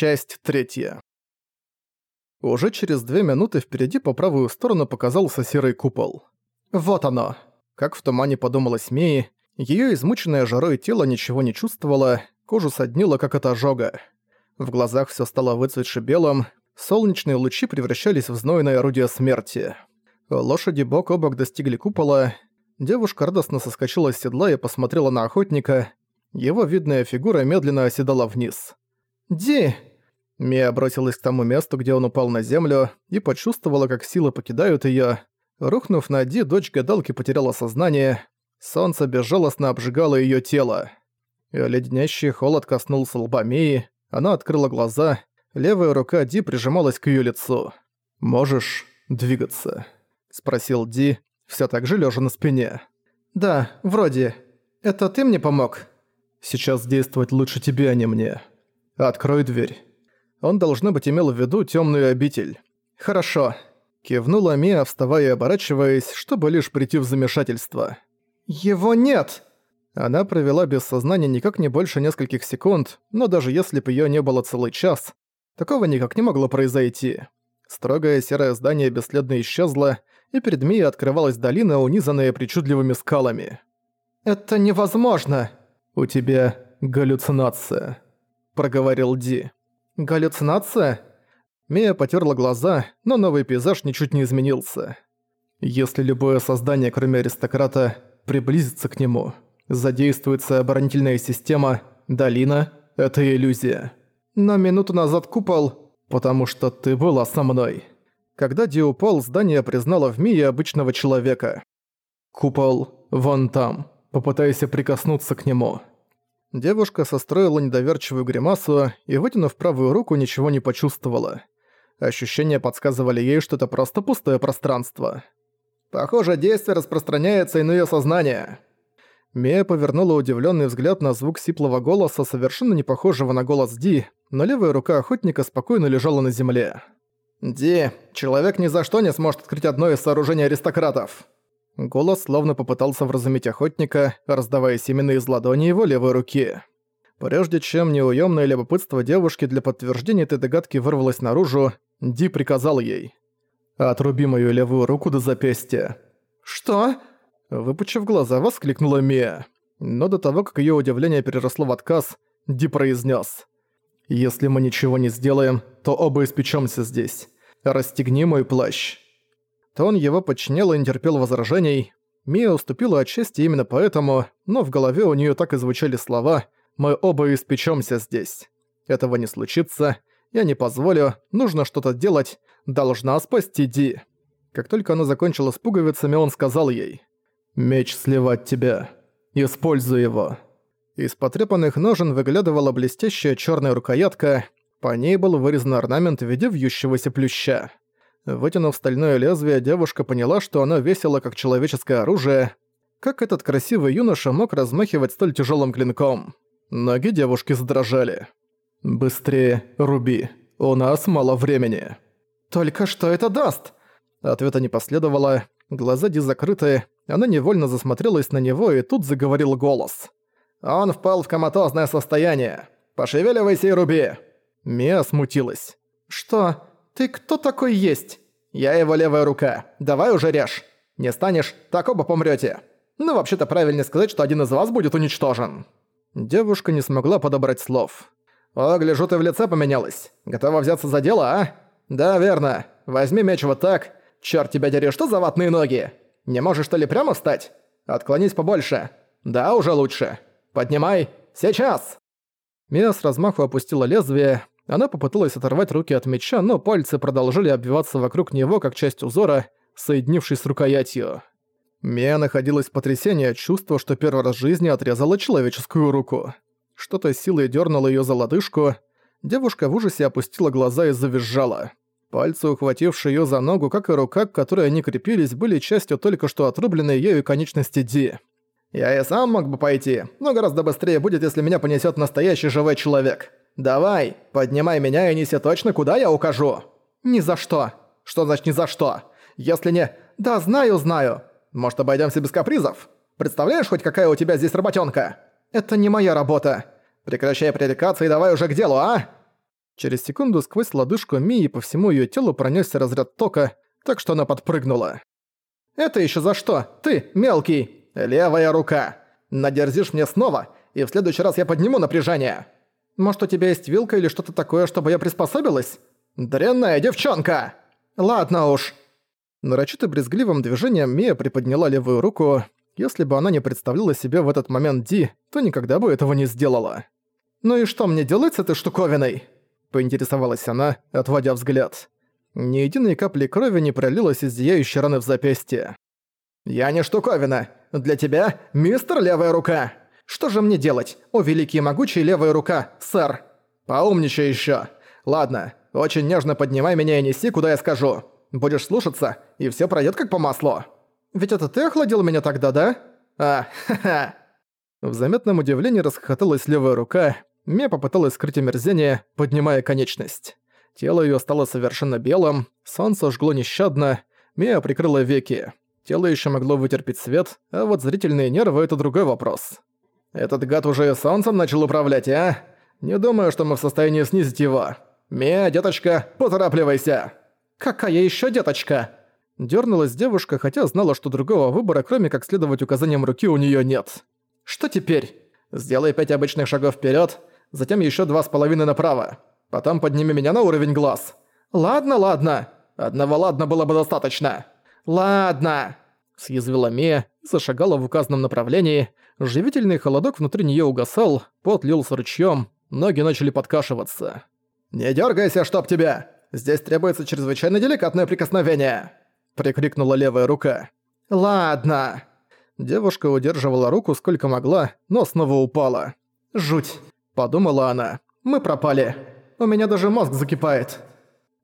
Часть третья. Уже через две минуты впереди по правую сторону показался серый купол. Вот оно. Как в тумане подумалось Мии, её измученное жарой тело ничего не чувствовало, кожу соднило, как от ожога. В глазах всё стало выцветше белым, солнечные лучи превращались в знойное орудие смерти. Лошади бок о бок достигли купола, девушка радостно соскочила с седла и посмотрела на охотника, его видная фигура медленно оседала вниз. «Ди!» Мия бросилась к тому месту, где он упал на землю, и почувствовала, как силы покидают её. Рухнув на Ди, дочь гадалки потеряла сознание. Солнце безжалостно обжигало её тело. Леденящий холод коснулся лба Мии. Она открыла глаза. Левая рука Ди прижималась к её лицу. «Можешь двигаться?» – спросил Ди, всё так же лежа на спине. «Да, вроде. Это ты мне помог?» «Сейчас действовать лучше тебе, а не мне. Открой дверь». Он, должно быть, имел в виду темную обитель. «Хорошо», — кивнула Мия, вставая и оборачиваясь, чтобы лишь прийти в замешательство. «Его нет!» Она провела без сознания никак не больше нескольких секунд, но даже если бы её не было целый час, такого никак не могло произойти. Строгое серое здание бесследно исчезло, и перед Мией открывалась долина, унизанная причудливыми скалами. «Это невозможно!» «У тебя галлюцинация», — проговорил Ди. «Галлюцинация?» Мия потерла глаза, но новый пейзаж ничуть не изменился. Если любое создание, кроме аристократа, приблизится к нему, задействуется оборонительная система, долина — это иллюзия. Но минуту назад купол, потому что ты была со мной. Когда Ди упал, здание признало в Мии обычного человека. Купол вон там. Попытайся прикоснуться к нему. Девушка состроила недоверчивую гримасу и, вытянув правую руку, ничего не почувствовала. Ощущения подсказывали ей, что это просто пустое пространство. «Похоже, действие распространяется и на её сознание». Мия повернула удивлённый взгляд на звук сиплого голоса, совершенно не похожего на голос Ди, но левая рука охотника спокойно лежала на земле. «Ди, человек ни за что не сможет открыть одно из сооружений аристократов». Голос словно попытался вразумить охотника, раздаваясь именно из ладони его левой руки. Прежде чем неуёмное любопытство девушки для подтверждения этой догадки вырвалось наружу, Ди приказал ей. «Отруби мою левую руку до запястья». «Что?» Выпучив глаза, воскликнула Мия. Но до того, как её удивление переросло в отказ, Ди произнес: «Если мы ничего не сделаем, то оба испечёмся здесь. Расстегни мой плащ». То он его подчинял и не терпел возражений. Мия уступила отчасти именно поэтому, но в голове у нее так и звучали слова «Мы оба испечемся здесь». Этого не случится, я не позволю, нужно что-то делать, должна спасти Ди. Как только она закончила с пуговицами, он сказал ей «Меч сливать тебя. Используй его». Из потрепанных ножен выглядывала блестящая черная рукоятка, по ней был вырезан орнамент в виде вьющегося плюща. Вытянув стальное лезвие, девушка поняла, что оно весело как человеческое оружие. Как этот красивый юноша мог размахивать столь тяжелым клинком? Ноги девушки задрожали. «Быстрее, руби. У нас мало времени». «Только что это даст?» Ответа не последовало. Глаза Ди закрыты. Она невольно засмотрелась на него, и тут заговорил голос. «Он впал в коматозное состояние. Пошевеливайся и руби!» Мия смутилась. «Что? «Ты кто такой есть?» «Я его левая рука. Давай уже режь. Не станешь, так оба помрёте. Ну, вообще-то правильнее сказать, что один из вас будет уничтожен». Девушка не смогла подобрать слов. «О, гляжу, ты в лице поменялась. Готова взяться за дело, а?» «Да, верно. Возьми меч вот так. Чёрт тебя дери, что за ватные ноги? Не можешь, что ли, прямо встать? Отклонись побольше. Да, уже лучше. Поднимай. Сейчас!» Мия с размаху опустила лезвие, она попыталась оторвать руки от меча, но пальцы продолжали обвиваться вокруг него как часть узора, соединившись с рукоятью. Мия находилась в потрясении от чувства, что первый раз в жизни отрезала человеческую руку. Что-то силой дернуло ее за лодыжку. Девушка в ужасе опустила глаза и завизжала. Пальцы, ухватившие ее за ногу, как и рука, к которой они крепились, были частью только что отрубленной ею конечности Ди. «Я и сам мог бы пойти, но гораздо быстрее будет, если меня понесет настоящий живой человек. «Давай, поднимай меня и неси точно, куда я укажу!» «Ни за что!» «Что значит ни за что?» «Если не...» «Да, знаю, знаю!» «Может, обойдемся без капризов? Представляешь хоть, какая у тебя здесь работенка?» «Это не моя работа!» «Прекращай пререкаться и давай уже к делу, а!» Через секунду сквозь лодыжку Мии по всему её телу пронёсся разряд тока, так что она подпрыгнула. «Это ещё за что? Ты, мелкий! Левая рука! Надерзишь мне снова, и в следующий раз я подниму напряжение! Может, у тебя есть вилка или что-то такое, чтобы я приспособилась? Дрянная девчонка! Ладно уж!» Нарочито брезгливым движением Мия приподняла левую руку. Если бы она не представляла себе в этот момент Ди, то никогда бы этого не сделала. «Ну и что мне делать с этой штуковиной?» – поинтересовалась она, отводя взгляд. Ни единой капли крови не пролилась из зияющей раны в запястье. «Я не штуковина. Для тебя мистер Левая Рука. Что же мне делать, о великий могучий Левая Рука, сэр? Поумничай еще. Ладно, очень нежно поднимай меня и неси, куда я скажу. Будешь слушаться, и все пройдет как по маслу. Ведь это ты охладил меня тогда, да? А, ха-ха». В заметном удивлении расхохоталась левая рука, Ме попыталась скрыть омерзение, поднимая конечность. Тело её стало совершенно белым, солнце жгло нещадно, Мия прикрыла веки. Тело ещё могло вытерпеть свет, а вот зрительные нервы — это другой вопрос. «Этот гад уже и солнцем начал управлять, а? Не думаю, что мы в состоянии снизить его. Мия, деточка, поторапливайся!» «Какая ещё деточка?» Дёрнулась девушка, хотя знала, что другого выбора, кроме как следовать указаниям руки, у неё нет. «Что теперь?» «Сделай пять обычных шагов вперёд, затем еще два с половиной направо. Потом подними меня на уровень глаз. Ладно, ладно. Одного ладно было бы достаточно. Ладно. Съязвила Мия зашагала в указанном направлении. Живительный холодок внутри нее угасал, пот лился ручьем, ноги начали подкашиваться. «Не дергайся, чтоб тебя! Здесь требуется чрезвычайно деликатное прикосновение!» прикрикнула левая рука. «Ладно!» Девушка удерживала руку сколько могла, но снова упала. «Жуть!» Подумала она. «Мы пропали. У меня даже мозг закипает».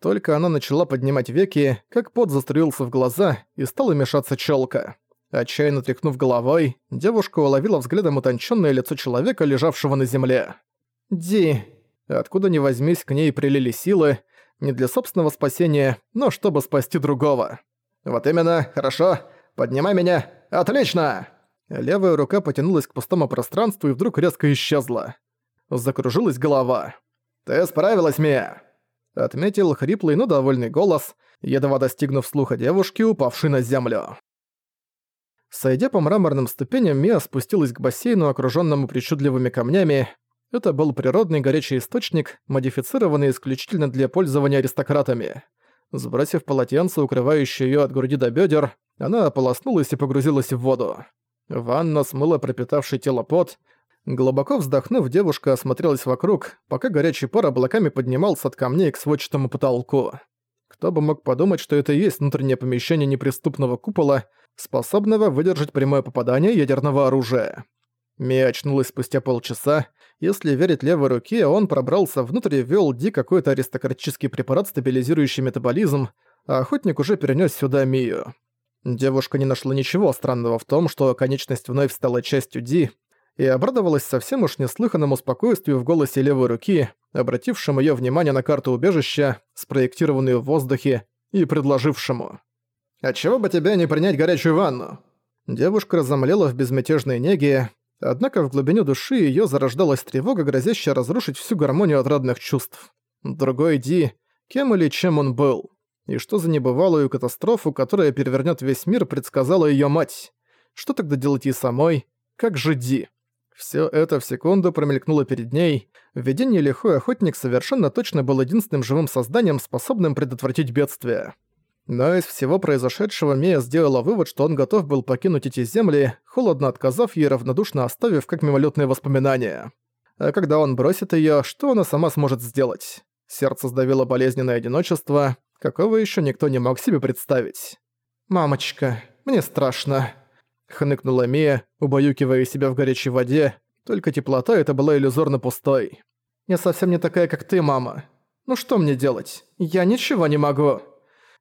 Только она начала поднимать веки, как пот заструился в глаза и стала мешаться челка. Отчаянно тряхнув головой, девушка уловила взглядом утонченное лицо человека, лежавшего на земле. «Ди!» Откуда ни возьмись, к ней прилили силы, не для собственного спасения, но чтобы спасти другого. «Вот именно, хорошо. Поднимай меня. Отлично!» Левая рука потянулась к пустому пространству и вдруг резко исчезла закружилась голова. «Ты справилась, Мия!» Отметил хриплый, но довольный голос, едва достигнув слуха девушки, упавшей на землю. Сойдя по мраморным ступеням, Мия спустилась к бассейну, окружённому причудливыми камнями. Это был природный горячий источник, модифицированный исключительно для пользования аристократами. Сбросив полотенце, укрывающее её от груди до бёдер, она ополоснулась и погрузилась в воду. Ванна смыла пропитавший тело пот, Глубоко вздохнув, девушка осмотрелась вокруг, пока горячий пар облаками поднимался от камней к сводчатому потолку. Кто бы мог подумать, что это и есть внутреннее помещение неприступного купола, способного выдержать прямое попадание ядерного оружия. Мия очнулась спустя полчаса. Если верить левой руке, он пробрался внутрь и ввёл Ди какой-то аристократический препарат, стабилизирующий метаболизм, а охотник уже перенёс сюда Мию. Девушка не нашла ничего странного в том, что конечность вновь стала частью Ди, и обрадовалась совсем уж неслыханному спокойствию в голосе левой руки, обратившему её внимание на карту убежища, спроектированную в воздухе, и предложившему. «Отчего бы тебе не принять горячую ванну?» Девушка разомлела в безмятежной неге, однако в глубине души её зарождалась тревога, грозящая разрушить всю гармонию отрадных чувств. Другой Ди, кем или чем он был? И что за небывалую катастрофу, которая перевернёт весь мир, предсказала её мать? Что тогда делать ей самой? Как же Ди? Всё это в секунду промелькнуло перед ней. В видении лихой охотник совершенно точно был единственным живым созданием, способным предотвратить бедствие. Но из всего произошедшего Мия сделала вывод, что он готов был покинуть эти земли, холодно отказав ей равнодушно оставив как мимолетные воспоминания. А когда он бросит её, что она сама сможет сделать? Сердце сдавило болезненное одиночество, какого ещё никто не мог себе представить. «Мамочка, мне страшно», хныкнула Мия, убаюкивая себя в горячей воде, только теплота эта была иллюзорно пустой. «Я совсем не такая, как ты, мама. Ну что мне делать? Я ничего не могу!»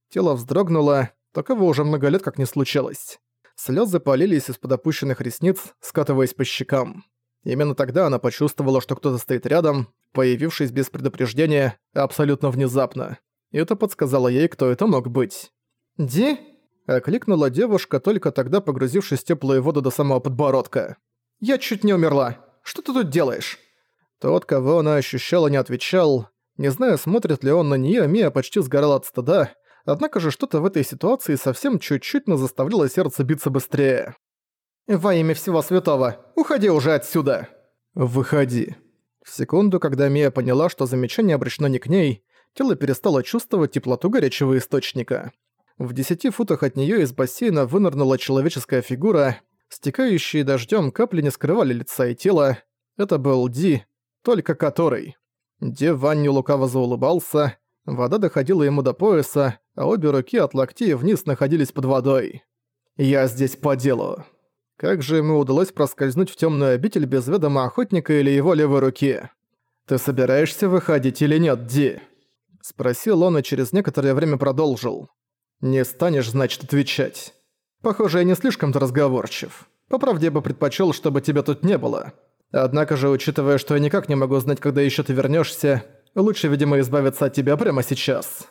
Тело вздрогнуло, такого уже много лет как не случалось. Слёзы полились из-под опущенных ресниц, скатываясь по щекам. Именно тогда она почувствовала, что кто-то стоит рядом, появившись без предупреждения, абсолютно внезапно. И это подсказало ей, кто это мог быть. «Ди?» Окликнула девушка, только тогда погрузившись в теплую воду до самого подбородка. «Я чуть не умерла. Что ты тут делаешь?» Тот, кого она ощущала, не отвечал. Не знаю, смотрит ли он на неё, Мия почти сгорала от стыда, однако же что-то в этой ситуации совсем чуть-чуть, но заставляло сердце биться быстрее. «Во имя всего святого, уходи уже отсюда!» «Выходи». В секунду, когда Мия поняла, что замечание обращено не к ней, тело перестало чувствовать теплоту горячего источника. В десяти футах от неё из бассейна вынырнула человеческая фигура, стекающие дождём капли не скрывали лица и тела. Это был Ди, только который. Ди в ванне лукаво заулыбался, вода доходила ему до пояса, а обе руки от локтей вниз находились под водой. «Я здесь по делу». Как же ему удалось проскользнуть в тёмную обитель без ведома охотника или его левой руки? «Ты собираешься выходить или нет, Ди?» Спросил он и через некоторое время продолжил. «Не станешь, значит, отвечать. Похоже, я не слишком-то разговорчив. По правде, бы предпочёл, чтобы тебя тут не было. Однако же, учитывая, что я никак не могу знать, когда ещё ты вернёшься, лучше, видимо, избавиться от тебя прямо сейчас».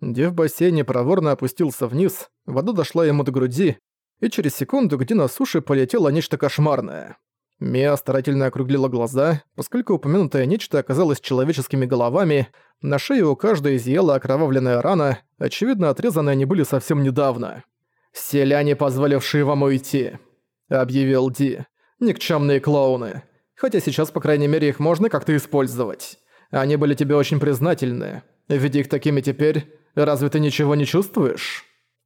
Ди в бассейне проворно опустился вниз, вода дошла ему до груди, и через секунду где на суше полетело нечто кошмарное. Мия старательно округлила глаза, поскольку упомянутое нечто оказалось человеческими головами, на шее у каждой изъела окровавленная рана, очевидно, отрезанные они были совсем недавно. «Селяне, позволившие вам уйти», — объявил Ди. «Никчёмные клоуны. Хотя сейчас, по крайней мере, их можно как-то использовать. Они были тебе очень признательны. Видя их такими теперь, разве ты ничего не чувствуешь?»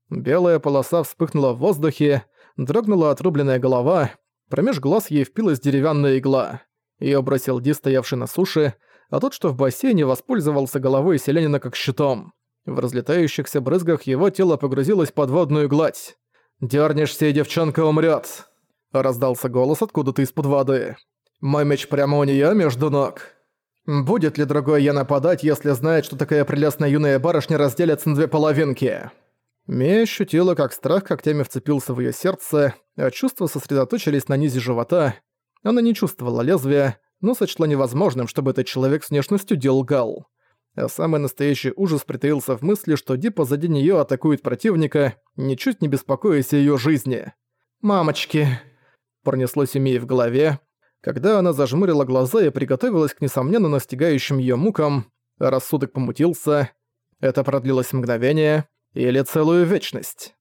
Белая полоса вспыхнула в воздухе, дрогнула отрубленная голова, промеж глаз ей впилась деревянная игла. Её бросил Ди, стоявший на суше, а тот, что в бассейне, воспользовался головой селянина как щитом. В разлетающихся брызгах его тело погрузилось под водную гладь. «Дёрнешься, и девчонка умрёт!» Раздался голос откуда-то из-под воды. «Мой меч прямо у неё между ног!» «Будет ли другой я нападать, если знает, что такая прелестная юная барышня разделится на две половинки?» Мия ощутила, как страх когтями вцепился в её сердце, а чувства сосредоточились на низе живота. Она не чувствовала лезвия, но сочла невозможным, чтобы этот человек с внешностью делал. А самый настоящий ужас притаился в мысли, что Ди позади неё атакует противника, ничуть не беспокоясь о её жизни. «Мамочки!» Пронеслось у Мии в голове, когда она зажмурила глаза и приготовилась к несомненно настигающим её мукам, рассудок помутился. Это продлилось мгновение, или целую вечность.